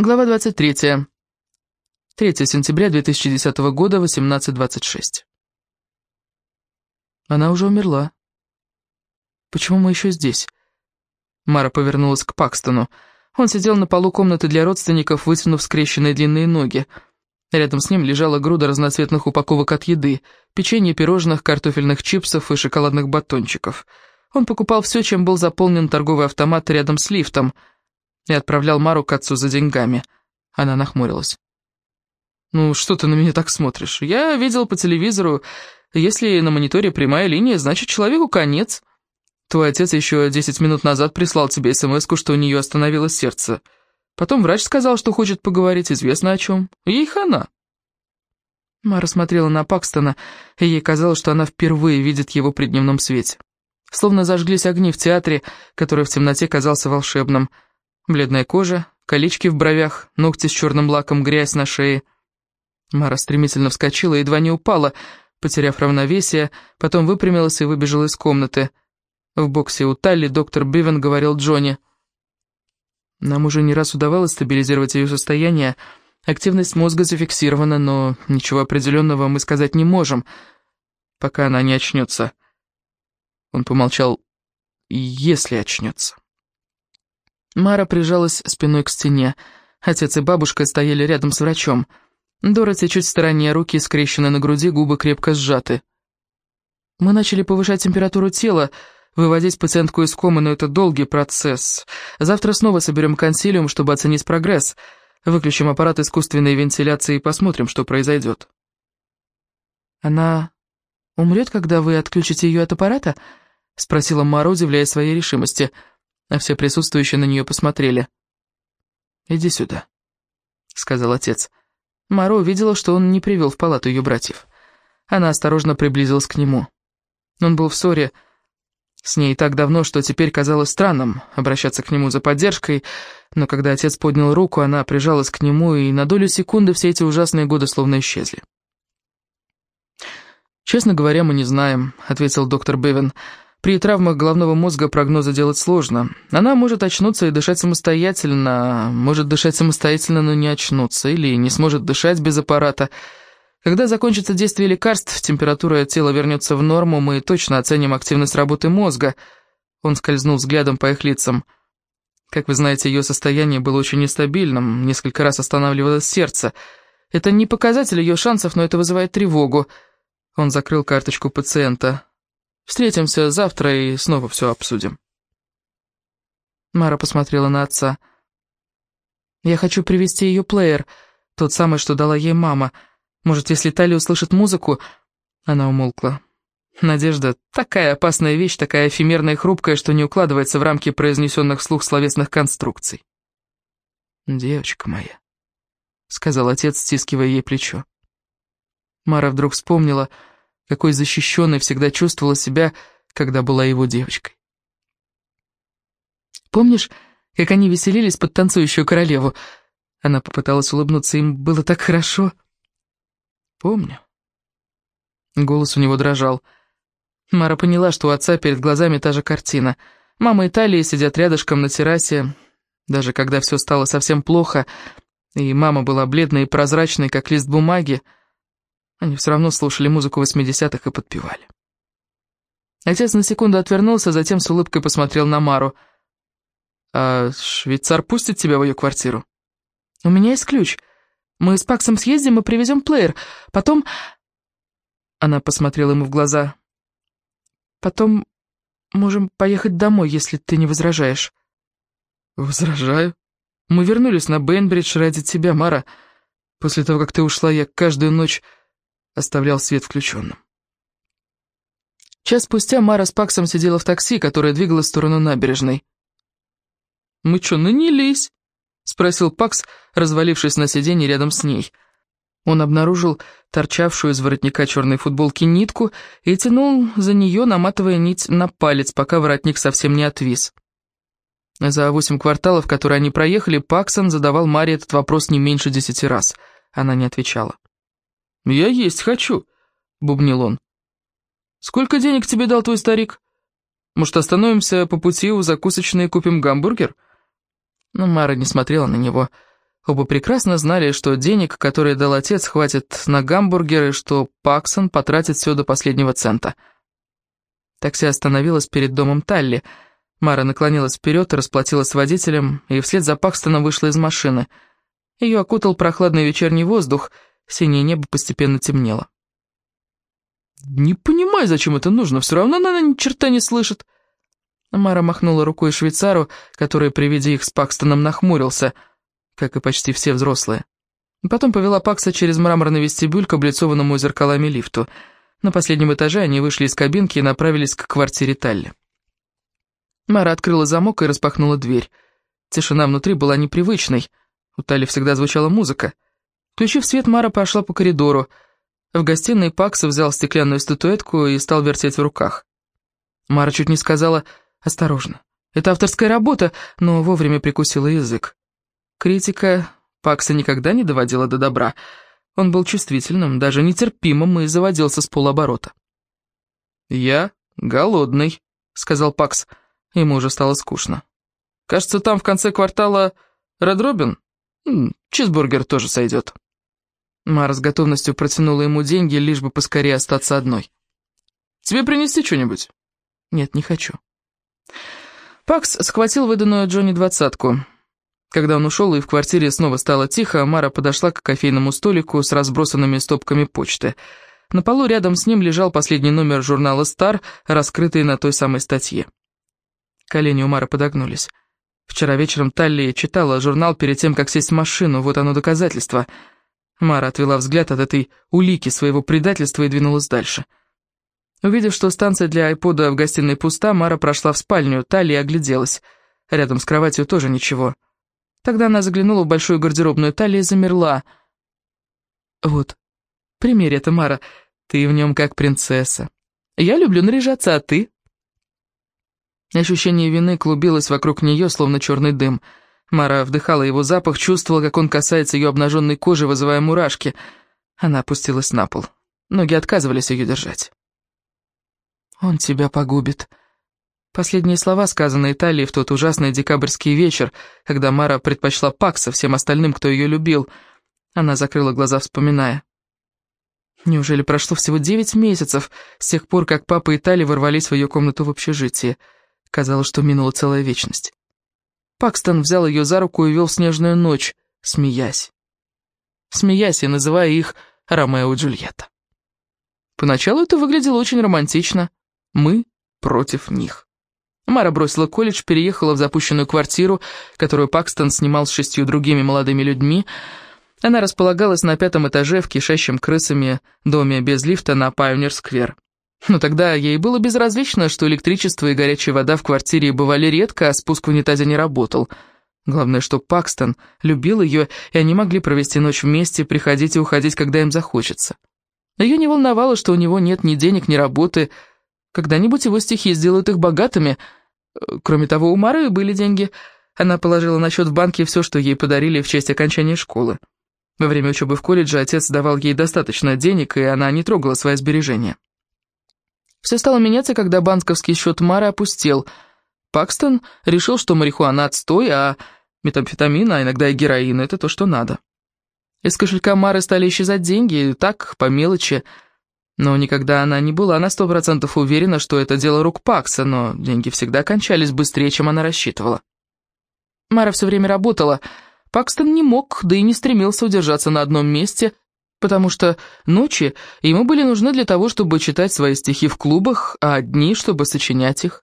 Глава 23. 3 сентября 2010 года, 18.26. Она уже умерла. Почему мы еще здесь? Мара повернулась к Пакстону. Он сидел на полу комнаты для родственников, вытянув скрещенные длинные ноги. Рядом с ним лежала груда разноцветных упаковок от еды, печенье, пирожных, картофельных чипсов и шоколадных батончиков. Он покупал все, чем был заполнен торговый автомат рядом с лифтом — и отправлял Мару к отцу за деньгами. Она нахмурилась. «Ну, что ты на меня так смотришь? Я видел по телевизору, если на мониторе прямая линия, значит, человеку конец. Твой отец еще десять минут назад прислал тебе смс что у нее остановилось сердце. Потом врач сказал, что хочет поговорить, известно о чем. Ей хана». Мара смотрела на Пакстона, и ей казалось, что она впервые видит его при дневном свете. Словно зажглись огни в театре, который в темноте казался волшебным – Бледная кожа, колечки в бровях, ногти с черным лаком, грязь на шее. Мара стремительно вскочила и едва не упала, потеряв равновесие, потом выпрямилась и выбежала из комнаты. В боксе у Талли доктор Бивен говорил Джонни. «Нам уже не раз удавалось стабилизировать ее состояние. Активность мозга зафиксирована, но ничего определенного мы сказать не можем, пока она не очнется». Он помолчал. «Если очнется». Мара прижалась спиной к стене. Отец и бабушка стояли рядом с врачом. Дороти чуть в стороне, руки скрещены на груди, губы крепко сжаты. Мы начали повышать температуру тела, выводить пациентку из комы, но это долгий процесс. Завтра снова соберем консилиум, чтобы оценить прогресс. Выключим аппарат искусственной вентиляции и посмотрим, что произойдет. «Она умрет, когда вы отключите ее от аппарата?» — спросила Мара, удивляясь своей решимости. «Да» а все присутствующие на нее посмотрели. «Иди сюда», — сказал отец. Маро увидела, что он не привел в палату ее братьев. Она осторожно приблизилась к нему. Он был в ссоре с ней так давно, что теперь казалось странным обращаться к нему за поддержкой, но когда отец поднял руку, она прижалась к нему, и на долю секунды все эти ужасные годы словно исчезли. «Честно говоря, мы не знаем», — ответил доктор Бевин. При травмах головного мозга прогнозы делать сложно. Она может очнуться и дышать самостоятельно, может дышать самостоятельно, но не очнуться, или не сможет дышать без аппарата. Когда закончится действие лекарств, температура тела вернется в норму, мы точно оценим активность работы мозга. Он скользнул взглядом по их лицам. Как вы знаете, ее состояние было очень нестабильным, несколько раз останавливалось сердце. Это не показатель ее шансов, но это вызывает тревогу. Он закрыл карточку пациента. Встретимся завтра и снова все обсудим». Мара посмотрела на отца. «Я хочу привести ее плеер, тот самый, что дала ей мама. Может, если Тали услышит музыку...» Она умолкла. Надежда — такая опасная вещь, такая эфемерная и хрупкая, что не укладывается в рамки произнесенных вслух словесных конструкций. «Девочка моя», — сказал отец, стискивая ей плечо. Мара вдруг вспомнила, какой защищенной всегда чувствовала себя, когда была его девочкой. «Помнишь, как они веселились под танцующую королеву?» Она попыталась улыбнуться, им было так хорошо. «Помню». Голос у него дрожал. Мара поняла, что у отца перед глазами та же картина. Мама и Талия сидят рядышком на террасе. Даже когда все стало совсем плохо, и мама была бледной и прозрачной, как лист бумаги, они все равно слушали музыку восьмидесятых и подпевали. Отец на секунду отвернулся, затем с улыбкой посмотрел на Мару. «А швейцар пустит тебя в ее квартиру?» «У меня есть ключ. Мы с Паксом съездим и привезем плеер. Потом...» Она посмотрела ему в глаза. «Потом можем поехать домой, если ты не возражаешь». «Возражаю. Мы вернулись на Бейнбридж ради тебя, Мара. После того, как ты ушла, я каждую ночь оставлял свет включенным. Час спустя Мара с Паксом сидела в такси, которое двигалось в сторону набережной. «Мы что, нанялись?» — спросил Пакс, развалившись на сиденье рядом с ней. Он обнаружил торчавшую из воротника черной футболки нитку и тянул за нее, наматывая нить на палец, пока воротник совсем не отвис. За восемь кварталов, которые они проехали, Паксон задавал Маре этот вопрос не меньше десяти раз. Она не отвечала. «Я есть хочу», — бубнил он. «Сколько денег тебе дал твой старик? Может, остановимся по пути у закусочной и купим гамбургер?» Но Мара не смотрела на него. Оба прекрасно знали, что денег, которые дал отец, хватит на гамбургеры, что Паксон потратит все до последнего цента. Такси остановилось перед домом Талли. Мара наклонилась вперед расплатилась с водителем, и вслед за Пакстоном вышла из машины. Ее окутал прохладный вечерний воздух, синее небо постепенно темнело. «Не понимаю, зачем это нужно, все равно она ни черта не слышит». Мара махнула рукой швейцару, который при виде их с Пакстоном нахмурился, как и почти все взрослые. Потом повела Пакса через мраморный вестибюль к облицованному зеркалами лифту. На последнем этаже они вышли из кабинки и направились к квартире Талли. Мара открыла замок и распахнула дверь. Тишина внутри была непривычной. У Талли всегда звучала музыка. Включив свет, Мара пошла по коридору. В гостиной Пакс взял стеклянную статуэтку и стал вертеть в руках. Мара чуть не сказала «Осторожно, это авторская работа», но вовремя прикусила язык. Критика Пакса никогда не доводила до добра. Он был чувствительным, даже нетерпимым и заводился с полоборота. «Я голодный», — сказал Пакс. Ему уже стало скучно. «Кажется, там в конце квартала Ред Робин. Чизбургер тоже сойдет». Мара с готовностью протянула ему деньги, лишь бы поскорее остаться одной. «Тебе принести что-нибудь?» «Нет, не хочу». Пакс схватил выданную Джонни двадцатку. Когда он ушел и в квартире снова стало тихо, Мара подошла к кофейному столику с разбросанными стопками почты. На полу рядом с ним лежал последний номер журнала «Стар», раскрытый на той самой статье. Колени у Мары подогнулись. Вчера вечером Талли читала журнал перед тем, как сесть в машину, вот оно доказательство — Мара отвела взгляд от этой улики своего предательства и двинулась дальше. Увидев, что станция для айпода в гостиной пуста, Мара прошла в спальню, Талия огляделась. Рядом с кроватью тоже ничего. Тогда она заглянула в большую гардеробную, Талия замерла. «Вот, примерь это, Мара, ты в нем как принцесса. Я люблю наряжаться, а ты?» Ощущение вины клубилось вокруг нее, словно черный дым — Мара вдыхала его запах, чувствовала, как он касается ее обнаженной кожи, вызывая мурашки. Она опустилась на пол. Ноги отказывались ее держать. «Он тебя погубит». Последние слова, сказанные Талией в тот ужасный декабрьский вечер, когда Мара предпочла Пакса всем остальным, кто ее любил. Она закрыла глаза, вспоминая. Неужели прошло всего девять месяцев с тех пор, как папа и Тали ворвались в ее комнату в общежитии? Казалось, что минула целая вечность. Пакстон взял ее за руку и вел снежную ночь, смеясь. Смеясь и называя их Ромео и Джульетта. Поначалу это выглядело очень романтично. Мы против них. Мара бросила колледж, переехала в запущенную квартиру, которую Пакстон снимал с шестью другими молодыми людьми. Она располагалась на пятом этаже в кишащем крысами доме без лифта на Пайонер-сквер. Но тогда ей было безразлично, что электричество и горячая вода в квартире бывали редко, а спуск в унитазе не работал. Главное, что Пакстон любил ее, и они могли провести ночь вместе, приходить и уходить, когда им захочется. Ее не волновало, что у него нет ни денег, ни работы. Когда-нибудь его стихи сделают их богатыми. Кроме того, у Мары были деньги. Она положила на счет в банке все, что ей подарили в честь окончания школы. Во время учебы в колледже отец давал ей достаточно денег, и она не трогала свои сбережения. Все стало меняться, когда банковский счет Мары опустел. Пакстон решил, что марихуана отстой, а метамфетамин, а иногда и героин — это то, что надо. Из кошелька Мары стали исчезать деньги, так, по мелочи. Но никогда она не была на сто процентов уверена, что это дело рук Пакса, но деньги всегда кончались быстрее, чем она рассчитывала. Мара все время работала. Пакстон не мог, да и не стремился удержаться на одном месте, потому что ночи ему были нужны для того, чтобы читать свои стихи в клубах, а дни, чтобы сочинять их.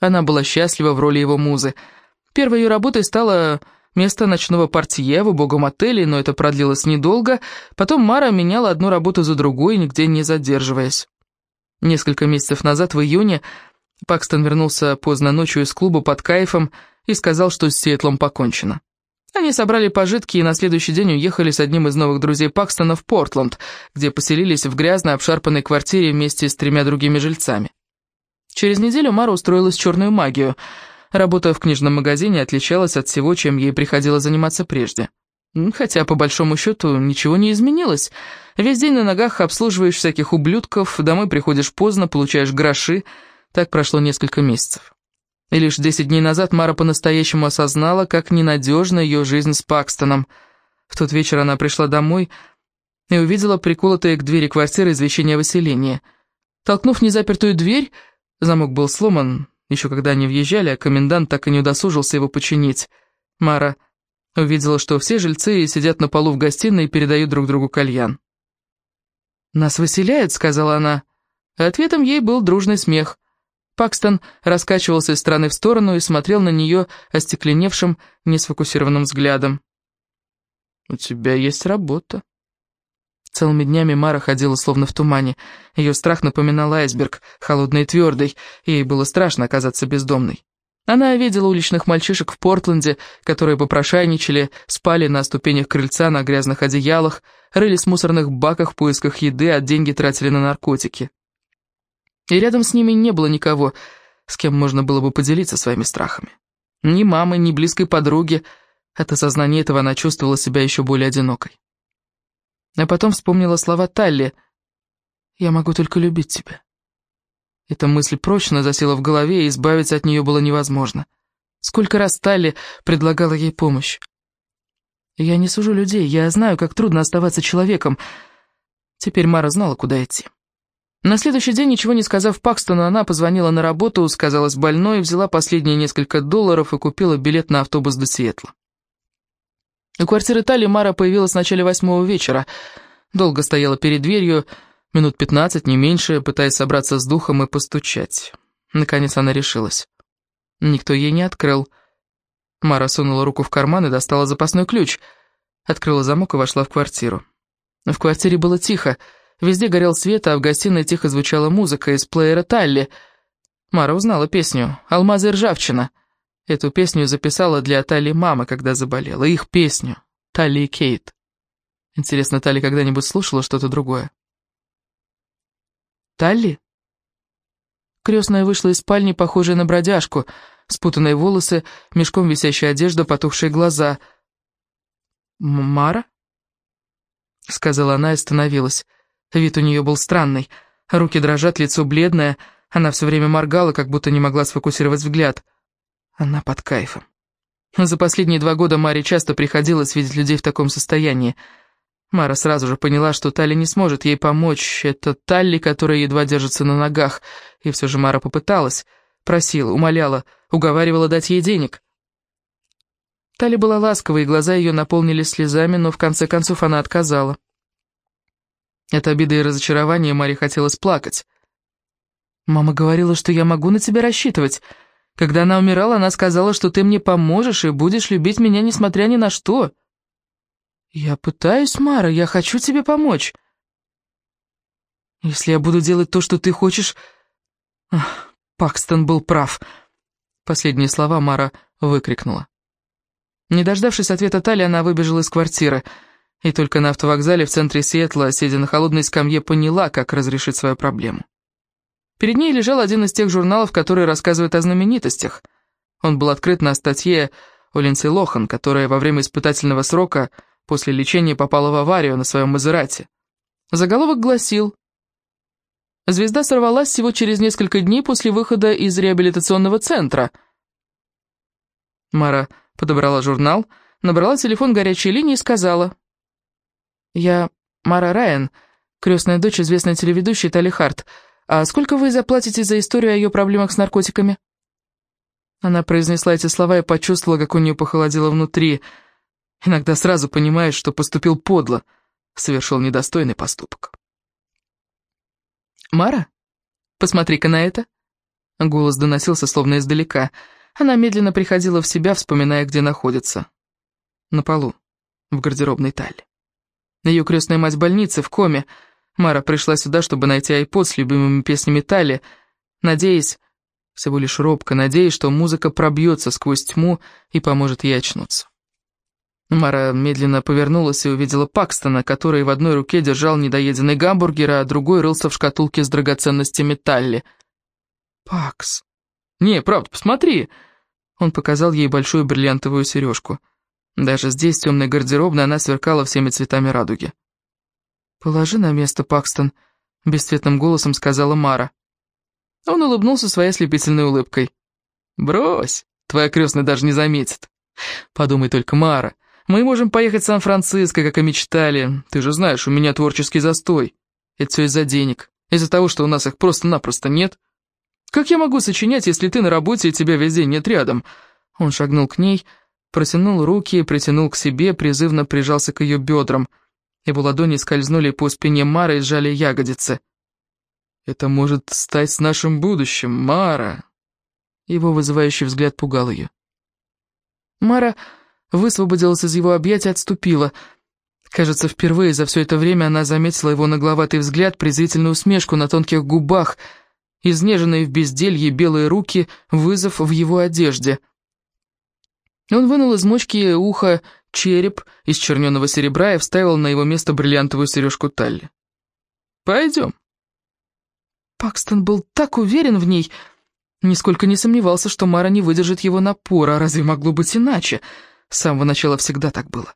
Она была счастлива в роли его музы. Первой ее работой стало место ночного портье в убогом отеле, но это продлилось недолго. Потом Мара меняла одну работу за другой, нигде не задерживаясь. Несколько месяцев назад, в июне, Пакстон вернулся поздно ночью из клуба под кайфом и сказал, что с Сиэтлом покончено. Они собрали пожитки и на следующий день уехали с одним из новых друзей Пакстона в Портленд, где поселились в грязной обшарпанной квартире вместе с тремя другими жильцами. Через неделю Мара устроилась в черную магию. Работа в книжном магазине отличалась от всего, чем ей приходилось заниматься прежде. Хотя, по большому счету, ничего не изменилось. Весь день на ногах обслуживаешь всяких ублюдков, домой приходишь поздно, получаешь гроши. Так прошло несколько месяцев. И лишь десять дней назад Мара по-настоящему осознала, как ненадежна ее жизнь с Пакстоном. В тот вечер она пришла домой и увидела приколотое к двери квартиры извещение о выселении. Толкнув незапертую дверь, замок был сломан, еще когда они въезжали, а комендант так и не удосужился его починить. Мара увидела, что все жильцы сидят на полу в гостиной и передают друг другу кальян. «Нас выселяют», — сказала она. Ответом ей был дружный смех. Пакстон раскачивался из стороны в сторону и смотрел на нее остекленевшим, несфокусированным взглядом. «У тебя есть работа». Целыми днями Мара ходила словно в тумане. Ее страх напоминал айсберг, холодный и твердый, и ей было страшно оказаться бездомной. Она видела уличных мальчишек в Портленде, которые попрошайничали, спали на ступенях крыльца на грязных одеялах, рылись в мусорных баках в поисках еды, а деньги тратили на наркотики. И рядом с ними не было никого, с кем можно было бы поделиться своими страхами. Ни мамы, ни близкой подруги. От осознания этого она чувствовала себя еще более одинокой. А потом вспомнила слова Талли «Я могу только любить тебя». Эта мысль прочно засела в голове, и избавиться от нее было невозможно. Сколько раз Талли предлагала ей помощь. Я не сужу людей, я знаю, как трудно оставаться человеком. Теперь Мара знала, куда идти. На следующий день, ничего не сказав Пакстону, она позвонила на работу, сказалась больной, взяла последние несколько долларов и купила билет на автобус до Сиэтла. У квартиры Тали Мара появилась в начале восьмого вечера. Долго стояла перед дверью, Минут пятнадцать, не меньше, пытаясь собраться с духом и постучать. Наконец она решилась. Никто ей не открыл. Мара сунула руку в карман и достала запасной ключ. Открыла замок и вошла в квартиру. В квартире было тихо. Везде горел свет, а в гостиной тихо звучала музыка из плеера Талли. Мара узнала песню «Алмазы и ржавчина». Эту песню записала для Талли мама, когда заболела. Их песню. Талли и Кейт. Интересно, Талли когда-нибудь слушала что-то другое? Талли?» Крестная вышла из спальни, похожая на бродяжку, спутанные волосы, мешком висящая одежда, потухшие глаза. «Мара?» — сказала она и остановилась. Вид у нее был странный. Руки дрожат, лицо бледное. Она все время моргала, как будто не могла сфокусировать взгляд. Она под кайфом. За последние два года Маре часто приходилось видеть людей в таком состоянии — Мара сразу же поняла, что Талли не сможет ей помочь. Это Талли, которая едва держится на ногах. И все же Мара попыталась, просила, умоляла, уговаривала дать ей денег. Талли была ласковой, и глаза ее наполнились слезами, но в конце концов она отказала. От обиды и разочарования Маре хотелось плакать. «Мама говорила, что я могу на тебя рассчитывать. Когда она умирала, она сказала, что ты мне поможешь и будешь любить меня, несмотря ни на что». «Я пытаюсь, Мара, я хочу тебе помочь». «Если я буду делать то, что ты хочешь...» Ах, Пакстон был прав. Последние слова Мара выкрикнула. Не дождавшись ответа Тали, она выбежала из квартиры. И только на автовокзале в центре Сиэтла, сидя на холодной скамье, поняла, как разрешить свою проблему. Перед ней лежал один из тех журналов, которые рассказывают о знаменитостях. Он был открыт на статье о Линдси Лохан, которая во время испытательного срока После лечения попала в аварию на своем Мазерате. Заголовок гласил «Звезда сорвалась всего через несколько дней после выхода из реабилитационного центра». Мара подобрала журнал, набрала телефон горячей линии и сказала «Я Мара Райан, крестная дочь известной телеведущей Тали Харт. А сколько вы заплатите за историю о ее проблемах с наркотиками?» Она произнесла эти слова и почувствовала, как у нее похолодело внутри – Иногда сразу понимаешь, что поступил подло, совершил недостойный поступок. «Мара, посмотри-ка на это!» Голос доносился словно издалека. Она медленно приходила в себя, вспоминая, где находится. На полу, в гардеробной Талли. Ее крестная мать в больнице, в коме. Мара пришла сюда, чтобы найти айпод с любимыми песнями Талли, надеясь, всего лишь робко, надеясь, что музыка пробьется сквозь тьму и поможет ей очнуться. Мара медленно повернулась и увидела Пакстона, который в одной руке держал недоеденный гамбургер, а другой рылся в шкатулке с драгоценностями Талли. «Пакс...» «Не, правда, посмотри!» Он показал ей большую бриллиантовую сережку. Даже здесь, в темной гардеробной, она сверкала всеми цветами радуги. «Положи на место, Пакстон», — бесцветным голосом сказала Мара. Он улыбнулся своей ослепительной улыбкой. «Брось, твоя крестная даже не заметит. Подумай только, Мара, Мы можем поехать в Сан-Франциско, как и мечтали. Ты же знаешь, у меня творческий застой. Это все из-за денег. Из-за того, что у нас их просто-напросто нет. Как я могу сочинять, если ты на работе и тебя весь день нет рядом?» Он шагнул к ней, протянул руки, притянул к себе, призывно прижался к ее бедрам. Его ладони скользнули по спине Мары и сжали ягодицы. «Это может стать с нашим будущим, Мара!» Его вызывающий взгляд пугал ее. Мара высвободилась из его объятия, отступила. Кажется, впервые за все это время она заметила его нагловатый взгляд, презрительную усмешку на тонких губах, изнеженные в безделье белые руки, вызов в его одежде. Он вынул из мочки уха череп из черненого серебра и вставил на его место бриллиантовую сережку Талли. «Пойдем». Пакстон был так уверен в ней, нисколько не сомневался, что Мара не выдержит его напора, а разве могло быть иначе? С самого начала всегда так было.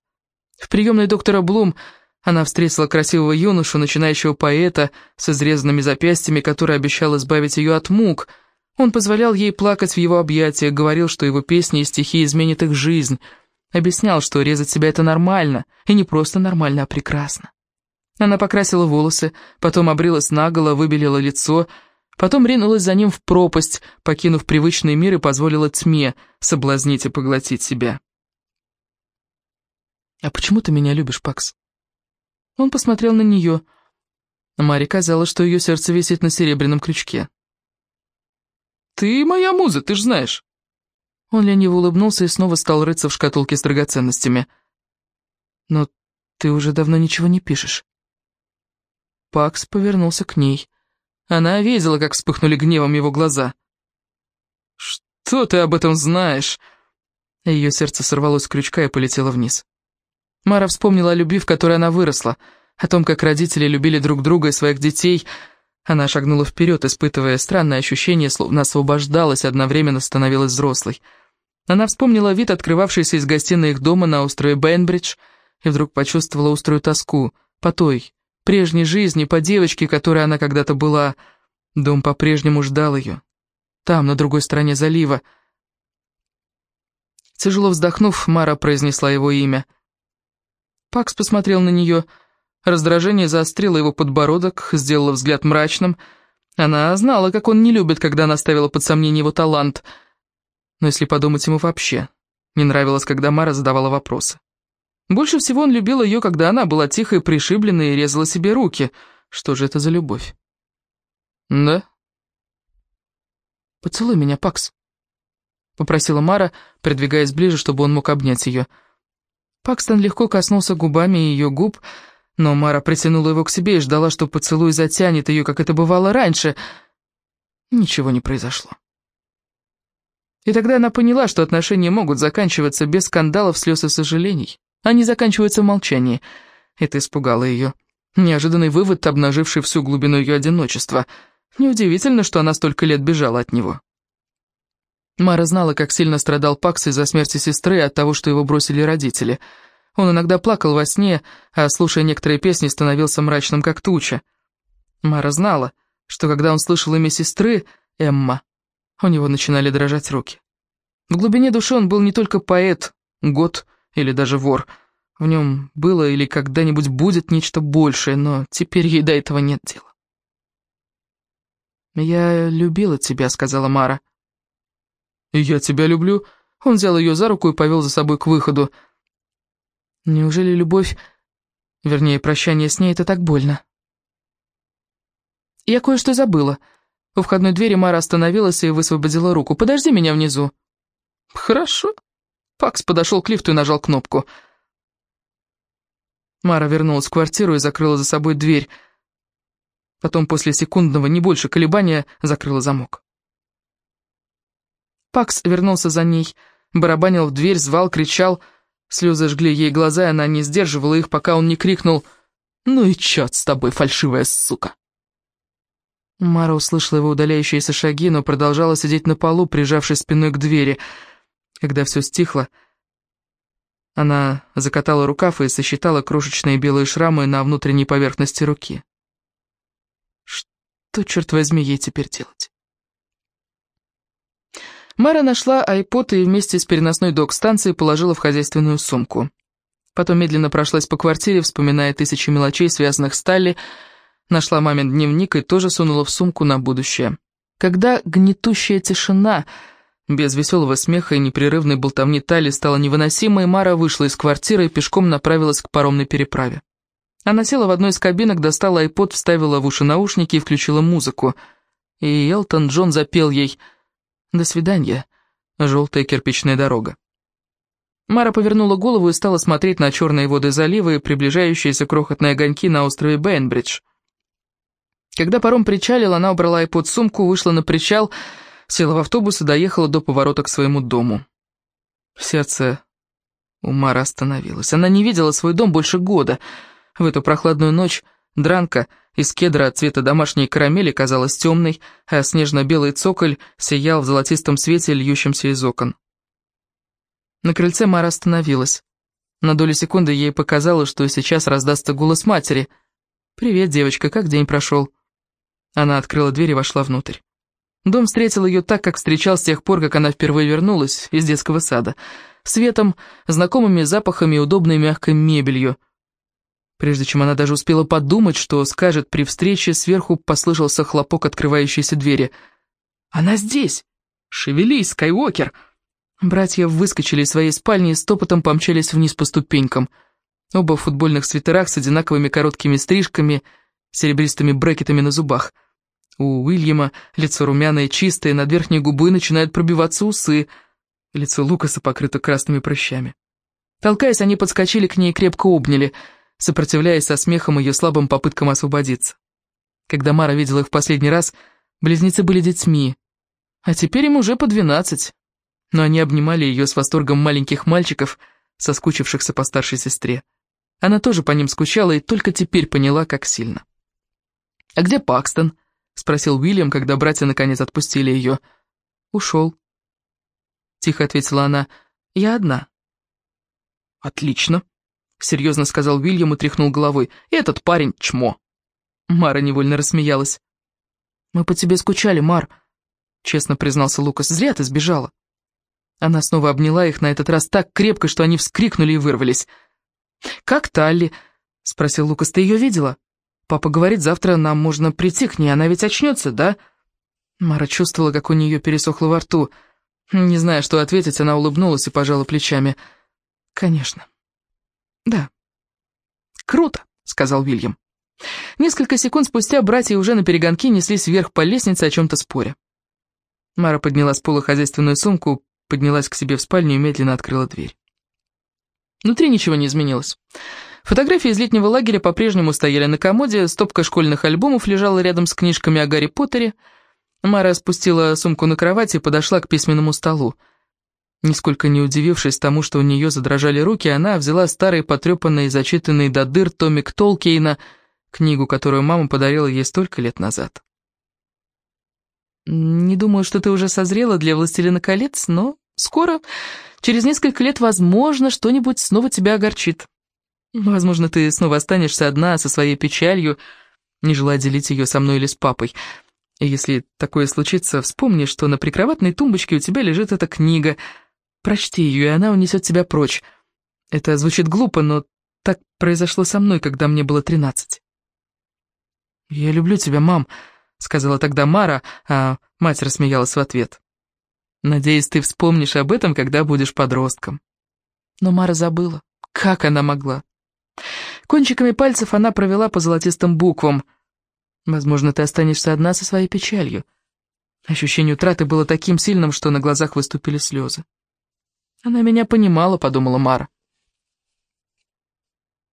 В приемной доктора Блум она встретила красивого юношу, начинающего поэта, с изрезанными запястьями, который обещал избавить ее от мук. Он позволял ей плакать в его объятиях, говорил, что его песни и стихи изменят их жизнь. Объяснял, что резать себя это нормально, и не просто нормально, а прекрасно. Она покрасила волосы, потом обрилась наголо, выбелила лицо, потом ринулась за ним в пропасть, покинув привычный мир и позволила тьме соблазнить и поглотить себя. «А почему ты меня любишь, Пакс?» Он посмотрел на нее. Маре казалось, что ее сердце висит на серебряном крючке. «Ты моя муза, ты ж знаешь». Он лениво улыбнулся и снова стал рыться в шкатулке с драгоценностями. «Но ты уже давно ничего не пишешь». Пакс повернулся к ней. Она видела, как вспыхнули гневом его глаза. «Что ты об этом знаешь?» Ее сердце сорвалось с крючка и полетело вниз. Мара вспомнила о любви, в которой она выросла, о том, как родители любили друг друга и своих детей. Она шагнула вперед, испытывая странное ощущение, словно освобождалась, одновременно становилась взрослой. Она вспомнила вид, открывавшийся из гостиной их дома на острове Бенбридж, и вдруг почувствовала острую тоску по той, прежней жизни, по девочке, которой она когда-то была. Дом по-прежнему ждал ее. Там, на другой стороне залива. Тяжело вздохнув, Мара произнесла его имя — Пакс посмотрел на нее. Раздражение заострило его подбородок, сделало взгляд мрачным. Она знала, как он не любит, когда она ставила под сомнение его талант. Но если подумать ему вообще, не нравилось, когда Мара задавала вопросы. Больше всего он любил ее, когда она была тихой, пришибленной и резала себе руки. Что же это за любовь? Да? «Поцелуй меня, Пакс», — попросила Мара, придвигаясь ближе, чтобы он мог обнять ее. Пакстон легко коснулся губами ее губ, но Мара притянула его к себе и ждала, что поцелуй затянет ее, как это бывало раньше. Ничего не произошло. И тогда она поняла, что отношения могут заканчиваться без скандалов, слез и сожалений. Они заканчиваются в молчании. Это испугало ее. Неожиданный вывод, обнаживший всю глубину ее одиночества. Неудивительно, что она столько лет бежала от него. Мара знала, как сильно страдал Пакс из-за смерти сестры и от того, что его бросили родители. Он иногда плакал во сне, а, слушая некоторые песни, становился мрачным, как туча. Мара знала, что когда он слышал имя сестры, Эмма, у него начинали дрожать руки. В глубине души он был не только поэт, год или даже вор. В нем было или когда-нибудь будет нечто большее, но теперь ей до этого нет дела. «Я любила тебя», — сказала Мара. «И я тебя люблю». Он взял ее за руку и повел за собой к выходу. Неужели любовь, вернее, прощание с ней, это так больно? Я кое-что забыла. У входной двери Мара остановилась и высвободила руку. «Подожди меня внизу». «Хорошо». Пакс подошел к лифту и нажал кнопку. Мара вернулась в квартиру и закрыла за собой дверь. Потом, после секундного, не больше колебания, закрыла замок. Пакс вернулся за ней, барабанил в дверь, звал, кричал. Слезы жгли ей глаза, и она не сдерживала их, пока он не крикнул «Ну и чёрт с тобой, фальшивая сука!» Мара услышала его удаляющиеся шаги, но продолжала сидеть на полу, прижавшись спиной к двери. Когда все стихло, она закатала рукав и сосчитала крошечные белые шрамы на внутренней поверхности руки. Что, черт возьми, ей теперь делать? Мара нашла айпод и вместе с переносной док-станцией положила в хозяйственную сумку. Потом медленно прошлась по квартире, вспоминая тысячи мелочей, связанных с Талли, нашла мамин дневник и тоже сунула в сумку на будущее. Когда гнетущая тишина, без веселого смеха и непрерывной болтовни Талли, стала невыносимой, Мара вышла из квартиры и пешком направилась к паромной переправе. Она села в одной из кабинок, достала айпод, вставила в уши наушники и включила музыку. И Элтон Джон запел ей «До свидания, желтая кирпичная дорога». Мара повернула голову и стала смотреть на черные воды залива и приближающиеся крохотные огоньки на острове Бейнбридж. Когда паром причалил, она убрала айпод сумку, вышла на причал, села в автобус и доехала до поворота к своему дому. Сердце у Мары остановилось. Она не видела свой дом больше года — в эту прохладную ночь дранка из кедра цвета домашней карамели казалась темной, а снежно-белый цоколь сиял в золотистом свете, льющемся из окон. На крыльце Мара остановилась. На долю секунды ей показалось, что сейчас раздастся голос матери. «Привет, девочка, как день прошел?» Она открыла дверь и вошла внутрь. Дом встретил ее так, как встречал с тех пор, как она впервые вернулась из детского сада. Светом, знакомыми запахами и удобной мягкой мебелью — Прежде чем она даже успела подумать, что скажет при встрече, сверху послышался хлопок открывающейся двери. «Она здесь! Шевелись, Скайуокер!» Братья выскочили из своей спальни и стопотом помчались вниз по ступенькам. Оба в футбольных свитерах с одинаковыми короткими стрижками, серебристыми брекетами на зубах. У Уильяма лицо румяное чистое, над верхней губой начинают пробиваться усы. Лицо Лукаса покрыто красными прыщами. Толкаясь, они подскочили к ней и крепко обняли — сопротивляясь со смехом ее слабым попыткам освободиться. Когда Мара видела их в последний раз, близнецы были детьми, а теперь им уже по двенадцать. Но они обнимали ее с восторгом маленьких мальчиков, соскучившихся по старшей сестре. Она тоже по ним скучала и только теперь поняла, как сильно. «А где Пакстон?» — спросил Уильям, когда братья наконец отпустили ее. «Ушел», — тихо ответила она. «Я одна». «Отлично», серьезно сказал Уильям и тряхнул головой. «Этот парень чмо». Мара невольно рассмеялась. «Мы по тебе скучали, Мар», — честно признался Лукас. «Зря ты сбежала». Она снова обняла их, на этот раз так крепко, что они вскрикнули и вырвались. «Как Талли?» — спросил Лукас. «Ты ее видела? Папа говорит, завтра нам можно прийти к ней, она ведь очнется, да?» Мара чувствовала, как у нее пересохло во рту. Не зная, что ответить, она улыбнулась и пожала плечами. «Конечно». «Да». «Круто», — сказал Уильям. Несколько секунд спустя братья уже на перегонки неслись вверх по лестнице, о чем-то споря. Мара подняла с пола хозяйственную сумку, поднялась к себе в спальню и медленно открыла дверь. Внутри ничего не изменилось. Фотографии из летнего лагеря по-прежнему стояли на комоде, стопка школьных альбомов лежала рядом с книжками о Гарри Поттере. Мара спустила сумку на кровать и подошла к письменному столу. Нисколько не удивившись тому, что у нее задрожали руки, она взяла старый потрепанный и зачитанный до дыр томик Толкейна, книгу, которую мама подарила ей столько лет назад. «Не думаю, что ты уже созрела для «Властелина колец», но скоро, через несколько лет, возможно, что-нибудь снова тебя огорчит. Возможно, ты снова останешься одна со своей печалью, не желая делить ее со мной или с папой. И если такое случится, вспомни, что на прикроватной тумбочке у тебя лежит эта книга — Прочти ее, и она унесет тебя прочь. Это звучит глупо, но так произошло со мной, когда мне было тринадцать. «Я люблю тебя, мам», — сказала тогда Мара, а мать рассмеялась в ответ. «Надеюсь, ты вспомнишь об этом, когда будешь подростком». Но Мара забыла. Как она могла? Кончиками пальцев она провела по золотистым буквам. «Возможно, ты останешься одна со своей печалью». Ощущение утраты было таким сильным, что на глазах выступили слезы. «Она меня понимала», — подумала Мара.